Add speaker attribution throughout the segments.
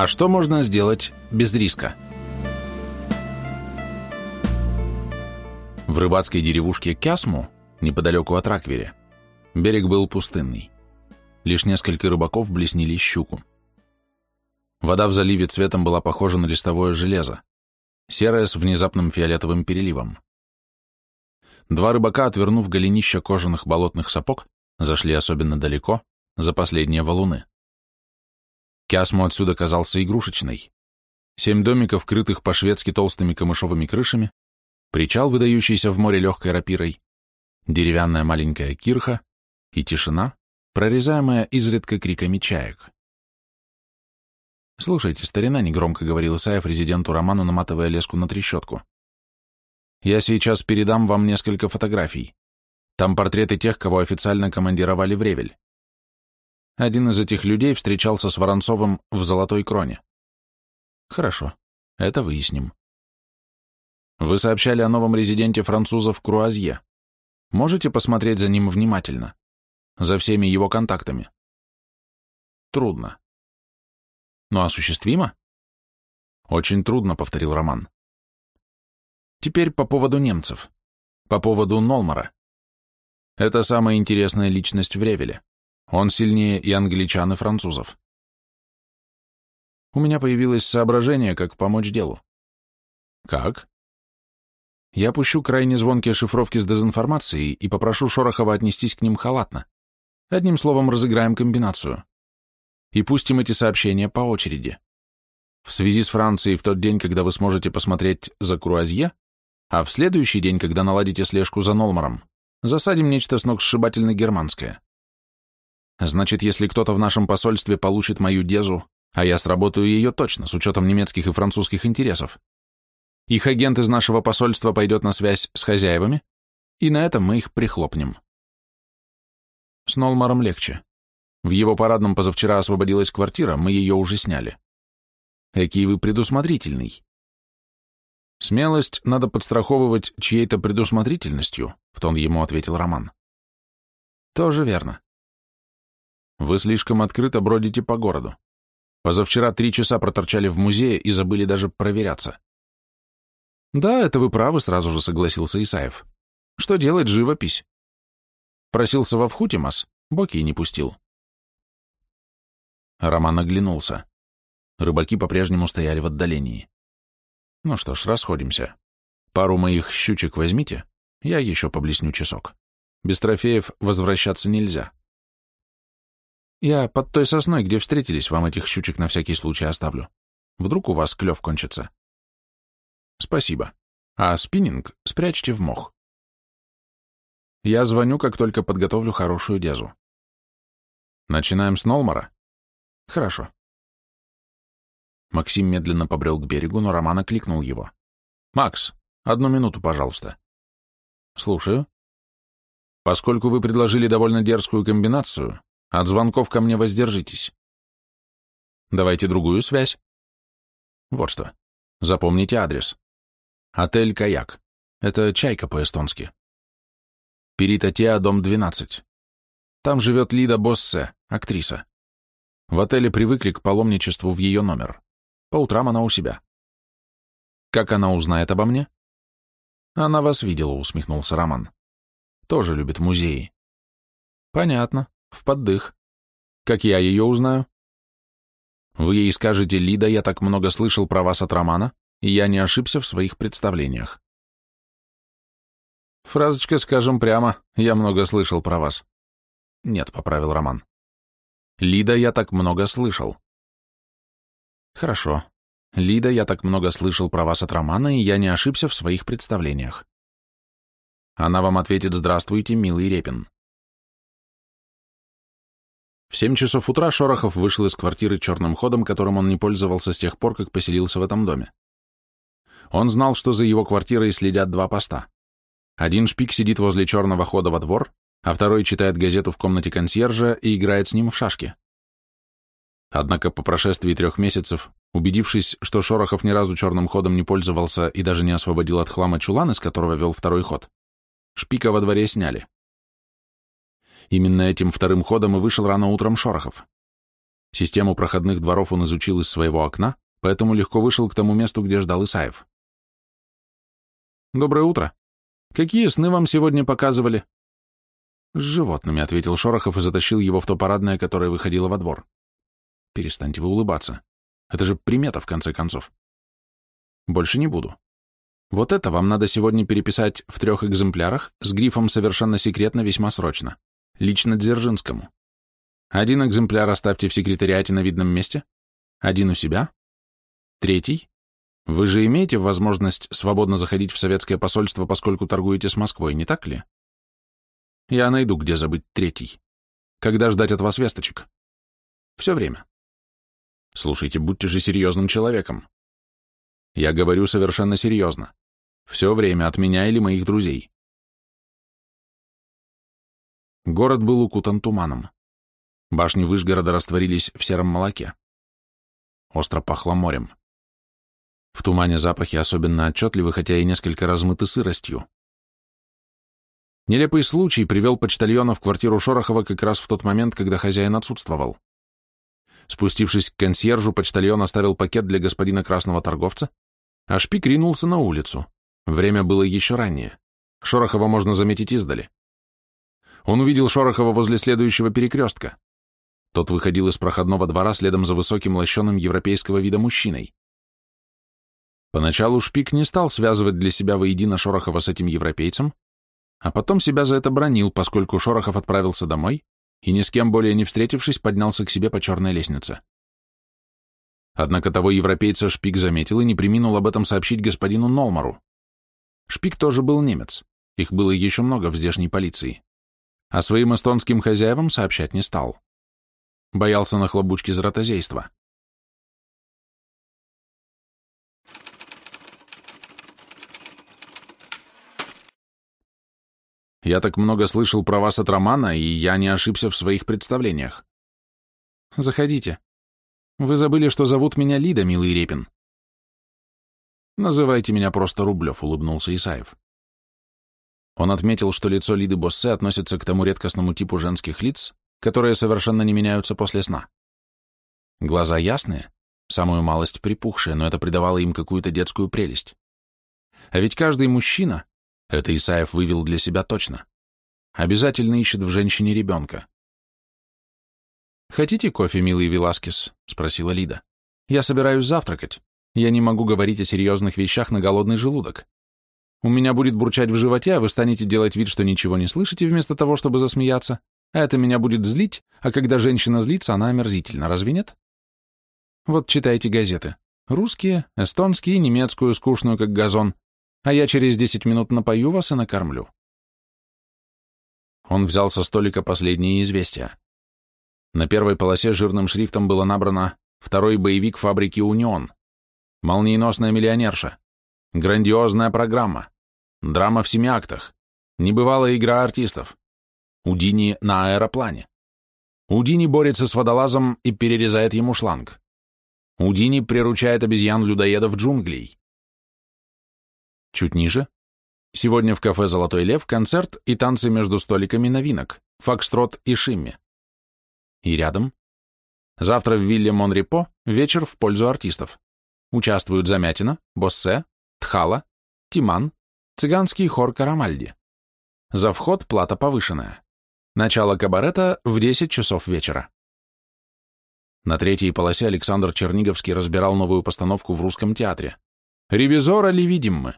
Speaker 1: А что можно сделать без риска? В рыбацкой деревушке Кясму, неподалеку от Раквери, берег был пустынный. Лишь несколько рыбаков блеснили щуку. Вода в заливе цветом была похожа на листовое железо, серое с внезапным фиолетовым переливом. Два рыбака, отвернув голенища кожаных болотных сапог, зашли особенно далеко, за последние валуны. Кясму отсюда казался игрушечной. Семь домиков, крытых по-шведски толстыми камышовыми крышами, причал, выдающийся в море легкой рапирой, деревянная маленькая кирха и тишина, прорезаемая изредка криками чаек. «Слушайте, старина», — негромко говорил Исаев резиденту Роману, наматывая леску на трещотку. «Я сейчас передам вам несколько фотографий. Там портреты тех, кого официально командировали в Ревель. Один из этих людей встречался с Воронцовым в Золотой Кроне. Хорошо, это выясним. Вы сообщали о новом резиденте французов Круазье. Можете посмотреть за ним внимательно? За всеми его контактами? Трудно. Но осуществимо? Очень трудно, повторил Роман. Теперь по поводу немцев. По поводу Нолмара. Это самая интересная личность в Ревеле. Он сильнее и англичан, и французов. У меня появилось соображение, как помочь делу. Как? Я пущу крайне звонкие шифровки с дезинформацией и попрошу Шорохова отнестись к ним халатно. Одним словом, разыграем комбинацию. И пустим эти сообщения по очереди. В связи с Францией в тот день, когда вы сможете посмотреть за Круазье, а в следующий день, когда наладите слежку за Нолмаром, засадим нечто сногсшибательно германское. Значит, если кто-то в нашем посольстве получит мою дезу, а я сработаю ее точно, с учетом немецких и французских интересов, их агент из нашего посольства пойдет на связь с хозяевами, и на этом мы их прихлопнем. С Нолмаром легче. В его парадном позавчера освободилась квартира, мы ее уже сняли. Экий вы предусмотрительный. Смелость надо подстраховывать чьей-то предусмотрительностью, в тон ему ответил Роман. Тоже верно. Вы слишком открыто бродите по городу. Позавчера три часа проторчали в музее и забыли даже проверяться. Да, это вы правы, сразу же согласился Исаев. Что делать живопись? Просился во Вхутимас, Боки не пустил. Роман оглянулся. Рыбаки по-прежнему стояли в отдалении. Ну что ж, расходимся. Пару моих щучек возьмите, я еще поблесню часок. Без трофеев возвращаться нельзя. Я под той сосной, где встретились, вам этих щучек на всякий случай оставлю. Вдруг у вас клев кончится. Спасибо. А спиннинг спрячьте в мох. Я звоню, как только подготовлю хорошую дезу. Начинаем с Нолмара? Хорошо. Максим медленно побрел к берегу, но Роман окликнул его. «Макс, одну минуту, пожалуйста». «Слушаю». «Поскольку вы предложили довольно дерзкую комбинацию, от звонков ко мне воздержитесь. Давайте другую связь. Вот что. Запомните адрес. Отель «Каяк». Это «Чайка» по-эстонски. Перитатеа, дом 12. Там живет Лида Боссе, актриса. В отеле привыкли к паломничеству в ее номер. По утрам она у себя. Как она узнает обо мне? Она вас видела, усмехнулся Роман. Тоже любит музеи. Понятно. В поддых. Как я ее узнаю? Вы ей скажете, Лида, я так много слышал про вас от Романа, и я не ошибся в своих представлениях. Фразочка, скажем прямо, я много слышал про вас. Нет, поправил Роман. Лида, я так много слышал. Хорошо. Лида, я так много слышал про вас от Романа, и я не ошибся в своих представлениях. Она вам ответит «Здравствуйте, милый Репин». В семь часов утра Шорохов вышел из квартиры черным ходом, которым он не пользовался с тех пор, как поселился в этом доме. Он знал, что за его квартирой следят два поста. Один шпик сидит возле черного хода во двор, а второй читает газету в комнате консьержа и играет с ним в шашки. Однако по прошествии трех месяцев, убедившись, что Шорохов ни разу черным ходом не пользовался и даже не освободил от хлама чулан, из которого вел второй ход, шпика во дворе сняли. Именно этим вторым ходом и вышел рано утром Шорохов. Систему проходных дворов он изучил из своего окна, поэтому легко вышел к тому месту, где ждал Исаев. «Доброе утро. Какие сны вам сегодня показывали?» «С животными», — ответил Шорохов и затащил его в то парадное, которое выходило во двор. «Перестаньте вы улыбаться. Это же примета, в конце концов». «Больше не буду. Вот это вам надо сегодня переписать в трех экземплярах с грифом «Совершенно секретно, весьма срочно». Лично Дзержинскому. Один экземпляр оставьте в секретариате на видном месте, один у себя, третий. Вы же имеете возможность свободно заходить в советское посольство, поскольку торгуете с Москвой, не так ли? Я найду, где забыть третий. Когда ждать от вас весточек? Все время. Слушайте, будьте же серьезным человеком. Я говорю совершенно серьезно. Все время от меня или моих друзей. Город был укутан туманом. Башни Вышгорода растворились в сером молоке. Остро пахло морем. В тумане запахи особенно отчетливы, хотя и несколько размыты сыростью. Нелепый случай привел почтальона в квартиру Шорохова как раз в тот момент, когда хозяин отсутствовал. Спустившись к консьержу, почтальон оставил пакет для господина красного торговца, а шпик ринулся на улицу. Время было еще ранее. Шорохова можно заметить издали. Он увидел Шорохова возле следующего перекрестка. Тот выходил из проходного двора следом за высоким лощеным европейского вида мужчиной. Поначалу Шпик не стал связывать для себя воедино Шорохова с этим европейцем, а потом себя за это бронил, поскольку Шорохов отправился домой и, ни с кем более не встретившись, поднялся к себе по черной лестнице. Однако того европейца Шпик заметил и не приминул об этом сообщить господину Нолмару. Шпик тоже был немец, их было еще много в здешней полиции, а своим эстонским хозяевам сообщать не стал. Боялся нахлобучки из ротозейства. Я так много слышал про вас от Романа, и я не ошибся в своих представлениях. Заходите. Вы забыли, что зовут меня Лида, милый Репин. Называйте меня просто Рублев, улыбнулся Исаев. Он отметил, что лицо Лиды Боссе относится к тому редкостному типу женских лиц, которые совершенно не меняются после сна. Глаза ясные, самую малость припухшие, но это придавало им какую-то детскую прелесть. А ведь каждый мужчина, это Исаев вывел для себя точно, обязательно ищет в женщине ребенка. «Хотите кофе, милый Веласкес?» — спросила Лида. «Я собираюсь завтракать. Я не могу говорить о серьезных вещах на голодный желудок. У меня будет бурчать в животе, а вы станете делать вид, что ничего не слышите, вместо того, чтобы засмеяться. А это меня будет злить, а когда женщина злится, она омерзительна, разве нет? Вот читайте газеты. Русские, эстонские, немецкую, скучную, как газон. А я через десять минут напою вас и накормлю. Он взял со столика последние известия. На первой полосе жирным шрифтом было набрано «Второй боевик фабрики «Унион». Молниеносная миллионерша. Грандиозная программа. Драма в семи актах. Небывалая игра артистов. Удини на аэроплане. Удини борется с водолазом и перерезает ему шланг. Удини приручает обезьян-людоедов джунглей. Чуть ниже. Сегодня в кафе «Золотой лев» концерт и танцы между столиками новинок, фокстрот и шимми. И рядом. Завтра в вилле Монрепо вечер в пользу артистов. Участвуют Замятина, Боссе, Тхала, Тиман, цыганский хор Карамальди. За вход плата повышенная. Начало кабарета в 10 часов вечера. На третьей полосе Александр Черниговский разбирал новую постановку в русском театре. «Ревизора ли видим мы?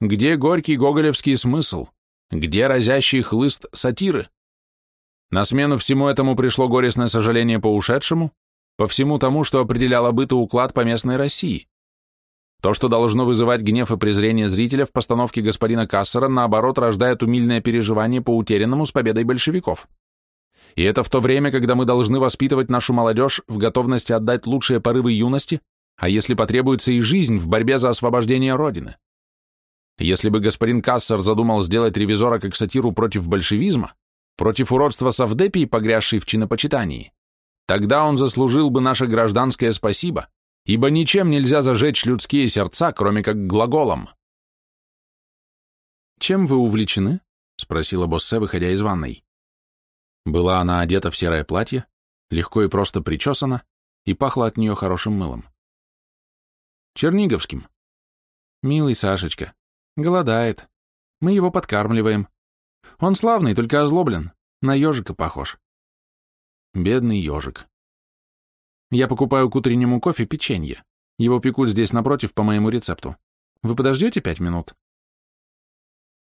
Speaker 1: Где горький гоголевский смысл? Где разящий хлыст сатиры?» На смену всему этому пришло горестное сожаление по ушедшему, по всему тому, что определяло быт и уклад по местной России. То, что должно вызывать гнев и презрение зрителя в постановке господина Кассера, наоборот, рождает умильное переживание по утерянному с победой большевиков. И это в то время, когда мы должны воспитывать нашу молодежь в готовности отдать лучшие порывы юности, а если потребуется и жизнь в борьбе за освобождение Родины. Если бы господин Кассер задумал сделать ревизора как сатиру против большевизма, против уродства Савдепии, погрязшей в чинопочитании, тогда он заслужил бы наше гражданское спасибо, ибо ничем нельзя зажечь людские сердца, кроме как глаголом. «Чем вы увлечены?» — спросила Боссе, выходя из ванной. Была она одета в серое платье, легко и просто причесана, и пахло от нее хорошим мылом. Черниговским. Милый Сашечка. Голодает. Мы его подкармливаем. Он славный, только озлоблен. На ежика похож. Бедный ежик. Я покупаю к утреннему кофе печенье. Его пекут здесь напротив по моему рецепту. Вы подождете пять минут?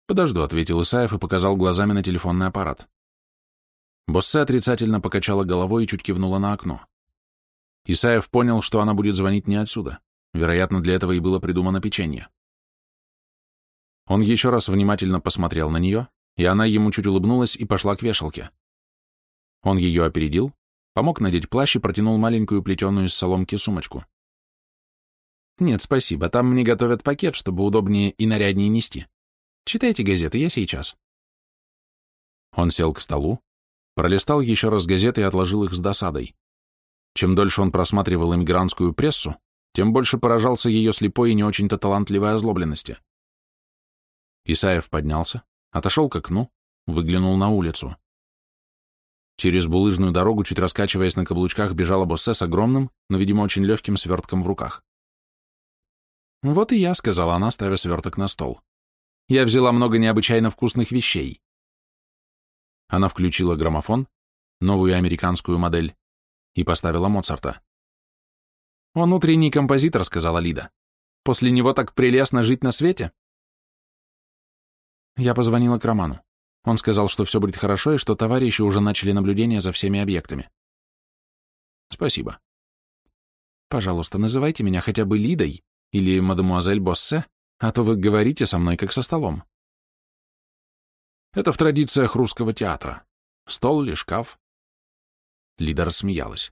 Speaker 1: Подожду, ответил Исаев и показал глазами на телефонный аппарат. Боссе отрицательно покачала головой и чуть кивнула на окно. Исаев понял, что она будет звонить не отсюда. Вероятно, для этого и было придумано печенье. Он еще раз внимательно посмотрел на нее, и она ему чуть улыбнулась и пошла к вешалке. Он ее опередил, помог надеть плащ и протянул маленькую плетеную из соломки сумочку. «Нет, спасибо, там мне готовят пакет, чтобы удобнее и наряднее нести. Читайте газеты, я сейчас». Он сел к столу, пролистал еще раз газеты и отложил их с досадой. Чем дольше он просматривал иммигрантскую прессу, тем больше поражался ее слепой и не очень-то талантливой озлобленности. Исаев поднялся, отошел к окну, выглянул на улицу. Через булыжную дорогу, чуть раскачиваясь на каблучках, бежала Боссе с огромным, но, видимо, очень легким свертком в руках. «Вот и я», — сказала она, ставя сверток на стол. «Я взяла много необычайно вкусных вещей». Она включила граммофон, новую американскую модель, и поставила Моцарта. «Он утренний композитор», — сказала Лида. «После него так прелестно жить на свете». Я позвонила к Роману. Он сказал, что все будет хорошо и что товарищи уже начали наблюдение за всеми объектами. Спасибо. Пожалуйста, называйте меня хотя бы Лидой или мадемуазель Боссе, а то вы говорите со мной как со столом. Это в традициях русского театра. Стол или шкаф. Лида рассмеялась.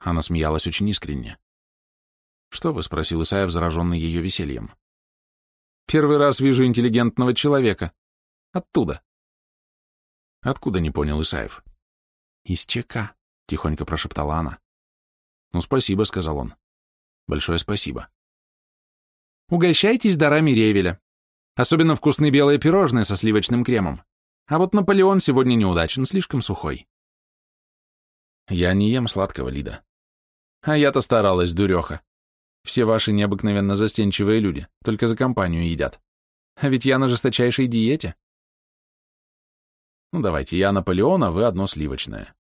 Speaker 1: Она смеялась очень искренне. «Что вы?» — спросил Исаев, зараженный ее весельем. Первый раз вижу интеллигентного человека. Оттуда. Откуда, не понял Исаев. Из ЧК, тихонько прошептала она. Ну, спасибо, сказал он. Большое спасибо. Угощайтесь дарами Ревеля. Особенно вкусные белые пирожные со сливочным кремом. А вот Наполеон сегодня неудачен, слишком сухой. Я не ем сладкого, Лида. А я-то старалась, дуреха. Все ваши необыкновенно застенчивые люди, только за компанию едят. А ведь я на жесточайшей диете. Ну давайте, я Наполеон, а вы одно сливочное.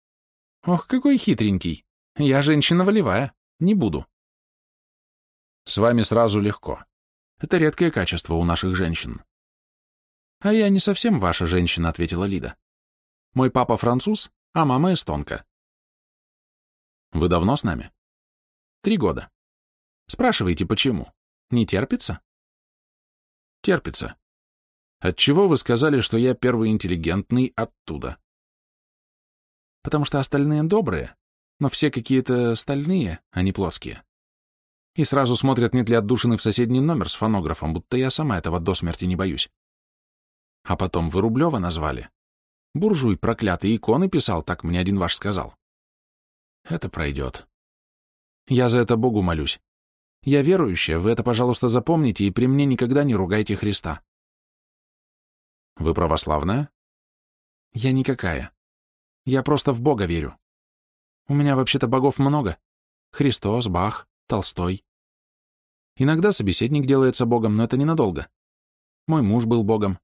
Speaker 1: Ох, какой хитренький. Я женщина волевая, не буду. С вами сразу легко. Это редкое качество у наших женщин. А я не совсем ваша женщина, ответила Лида. Мой папа француз, а мама эстонка. Вы давно с нами? Три года. Спрашивайте, почему? Не терпится? Терпится. Отчего вы сказали, что я первый интеллигентный оттуда? Потому что остальные добрые, но все какие-то стальные, а не плоские. И сразу смотрят нет ли отдушины в соседний номер с фонографом, будто я сама этого до смерти не боюсь. А потом вы Рублева назвали. Буржуй проклятый иконы писал, так мне один ваш сказал. Это пройдет. Я за это Богу молюсь. Я верующая, вы это, пожалуйста, запомните и при мне никогда не ругайте Христа. Вы православная? Я никакая. Я просто в Бога верю. У меня вообще-то богов много. Христос, Бах, Толстой. Иногда собеседник делается Богом, но это ненадолго. Мой муж был Богом.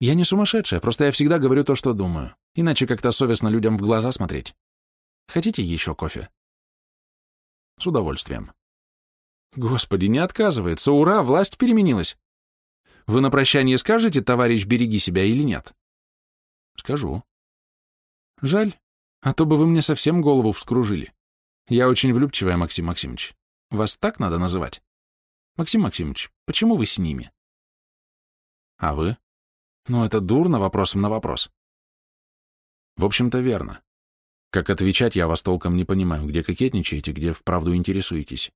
Speaker 1: Я не сумасшедшая, просто я всегда говорю то, что думаю. Иначе как-то совестно людям в глаза смотреть. Хотите еще кофе? С удовольствием. Господи, не отказывается. Ура, власть переменилась. Вы на прощание скажете, товарищ, береги себя или нет? Скажу. Жаль, а то бы вы мне совсем голову вскружили. Я очень влюбчивая, Максим Максимович. Вас так надо называть? Максим Максимович, почему вы с ними? А вы? Ну, это дурно вопросом на вопрос. В общем-то, верно. Как отвечать, я вас толком не понимаю, где кокетничаете, где вправду интересуетесь.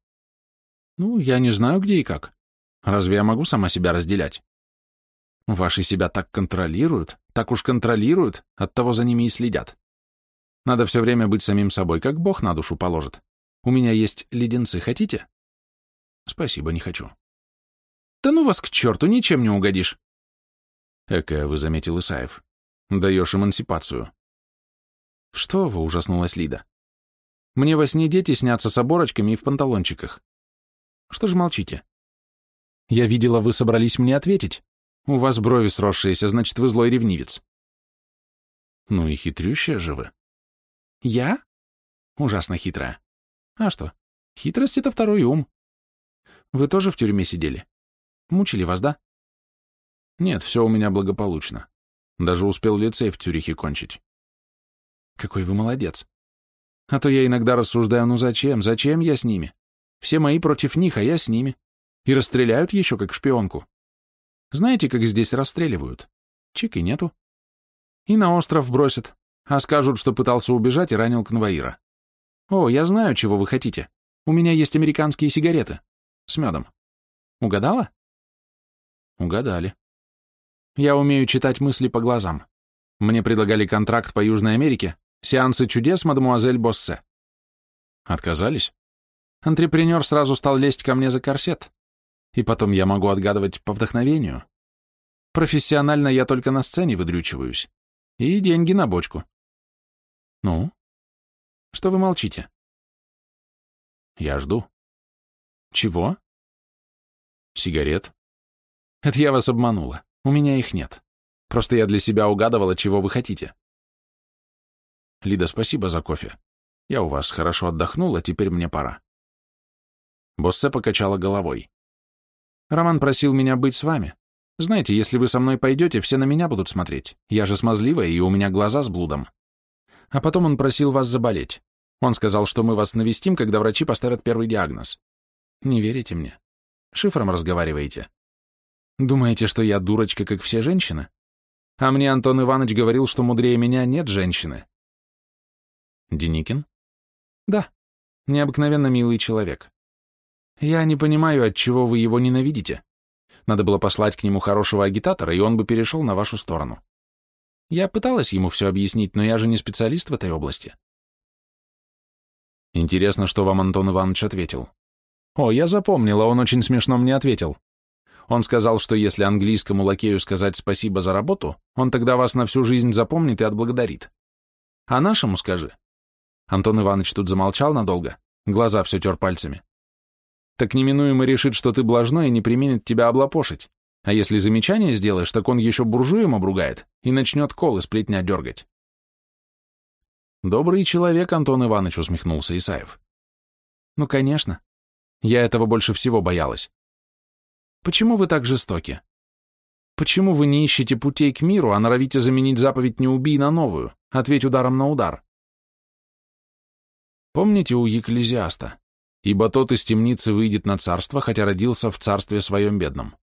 Speaker 1: Ну, я не знаю, где и как. Разве я могу сама себя разделять? Ваши себя так контролируют, так уж контролируют, оттого за ними и следят. Надо все время быть самим собой, как Бог на душу положит. У меня есть леденцы, хотите? Спасибо, не хочу. Да ну вас к черту, ничем не угодишь. Экая, вы заметил Исаев. Даешь эмансипацию. Что вы, ужаснулась Лида. Мне во сне дети снятся с оборочками и в панталончиках. Что же молчите? Я видела, вы собрались мне ответить. У вас брови сросшиеся, значит, вы злой ревнивец. Ну и хитрющая же вы. Я? Ужасно хитрая. А что? Хитрость — это второй ум. Вы тоже в тюрьме сидели? Мучили вас, да? Нет, все у меня благополучно. Даже успел лицей в Цюрихе кончить. Какой вы молодец. А то я иногда рассуждаю, ну зачем, зачем я с ними? Все мои против них, а я с ними. И расстреляют еще как шпионку. Знаете, как здесь расстреливают? Чики нету. И на остров бросят, а скажут, что пытался убежать и ранил конвоира. О, я знаю, чего вы хотите. У меня есть американские сигареты. С медом. Угадала? Угадали. Я умею читать мысли по глазам. Мне предлагали контракт по Южной Америке, сеансы чудес, мадемуазель Боссе. Отказались? Антрепренер сразу стал лезть ко мне за корсет. И потом я могу отгадывать по вдохновению. Профессионально я только на сцене выдрючиваюсь. И деньги на бочку. Ну? Что вы молчите? Я жду. Чего? Сигарет. Это я вас обманула. У меня их нет. Просто я для себя угадывала, чего вы хотите. Лида, спасибо за кофе. Я у вас хорошо отдохнула, теперь мне пора. Боссе покачала головой. Роман просил меня быть с вами. Знаете, если вы со мной пойдете, все на меня будут смотреть. Я же смазливая, и у меня глаза с блудом. А потом он просил вас заболеть. Он сказал, что мы вас навестим, когда врачи поставят первый диагноз. Не верите мне? Шифром разговариваете. Думаете, что я дурочка, как все женщины? А мне Антон Иванович говорил, что мудрее меня нет женщины. Деникин? Да, необыкновенно милый человек. Я не понимаю, от чего вы его ненавидите. Надо было послать к нему хорошего агитатора, и он бы перешел на вашу сторону. Я пыталась ему все объяснить, но я же не специалист в этой области. Интересно, что вам Антон Иванович ответил. О, я запомнила, он очень смешно мне ответил. Он сказал, что если английскому лакею сказать спасибо за работу, он тогда вас на всю жизнь запомнит и отблагодарит. А нашему скажи. Антон Иванович тут замолчал надолго, глаза все тер пальцами так неминуемо решит, что ты блажной и не применит тебя облапошить. А если замечание сделаешь, так он еще буржуем обругает и начнет колы сплетня дергать. Добрый человек, Антон Иванович, усмехнулся Исаев. Ну, конечно. Я этого больше всего боялась. Почему вы так жестоки? Почему вы не ищете путей к миру, а норовите заменить заповедь «не убий» на новую, ответь ударом на удар? Помните у Екклезиаста? Ибо тот из темницы выйдет на царство, хотя родился в царстве своем бедном.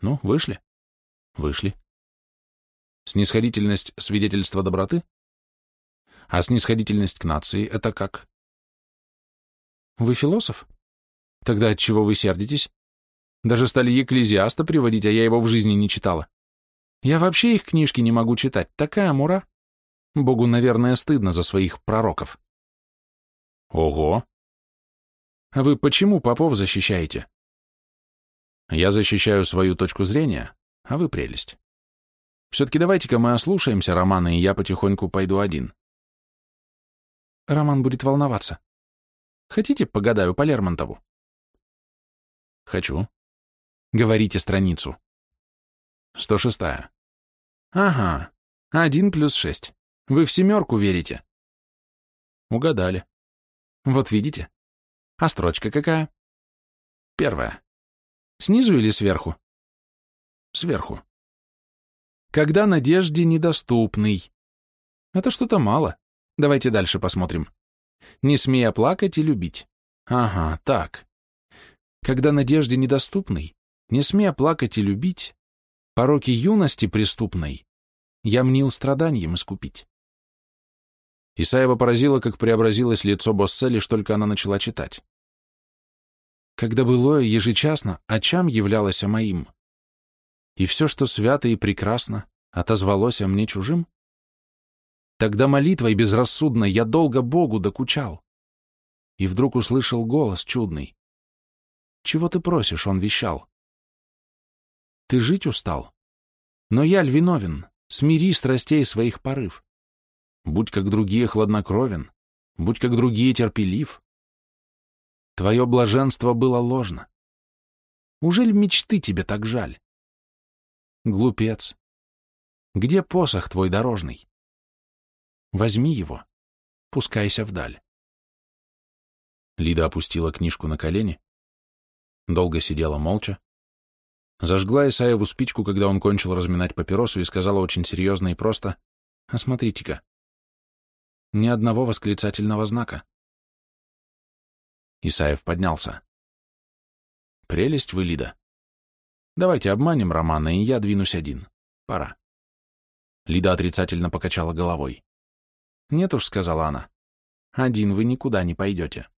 Speaker 1: Ну, вышли? Вышли. Снисходительность — свидетельство доброты? А снисходительность к нации — это как? Вы философ? Тогда от чего вы сердитесь? Даже стали екклезиаста приводить, а я его в жизни не читала. Я вообще их книжки не могу читать, такая мура. Богу, наверное, стыдно за своих пророков. Ого! А вы почему попов защищаете? Я защищаю свою точку зрения, а вы прелесть. Все-таки давайте-ка мы ослушаемся Романа, и я потихоньку пойду один. Роман будет волноваться. Хотите, погадаю по Лермонтову? Хочу. Говорите страницу. 106. Ага, один плюс шесть. Вы в семерку верите? Угадали. Вот видите, а строчка какая? Первая. Снизу или сверху? Сверху. Когда надежде недоступный. Это что-то мало. Давайте дальше посмотрим. Не смея плакать и любить. Ага, так. Когда надежде недоступный, не смея плакать и любить, пороки юности преступной, я мнил страданием искупить. Исаева поразило, как преобразилось лицо Боссе, лишь только она начала читать. Когда былое ежечасно очам являлось моим, и все, что свято и прекрасно, отозвалось о мне чужим, тогда молитвой безрассудно я долго Богу докучал, и вдруг услышал голос чудный. «Чего ты просишь?» — он вещал. «Ты жить устал? Но я ль виновен? Смири страстей своих порыв. Будь как другие хладнокровен, будь как другие терпелив. Твое блаженство было ложно. Ужель мечты тебе так жаль? Глупец. Где посох твой дорожный? Возьми его, пускайся вдаль. Лида опустила книжку на колени, долго сидела молча, зажгла Исаеву спичку, когда он кончил разминать папиросу и сказала очень серьезно и просто, «А смотрите-ка, ни одного восклицательного знака». Исаев поднялся. «Прелесть вы, Лида. Давайте обманем Романа, и я двинусь один. Пора». Лида отрицательно покачала головой. «Нет уж», — сказала она, — «один вы никуда не пойдете».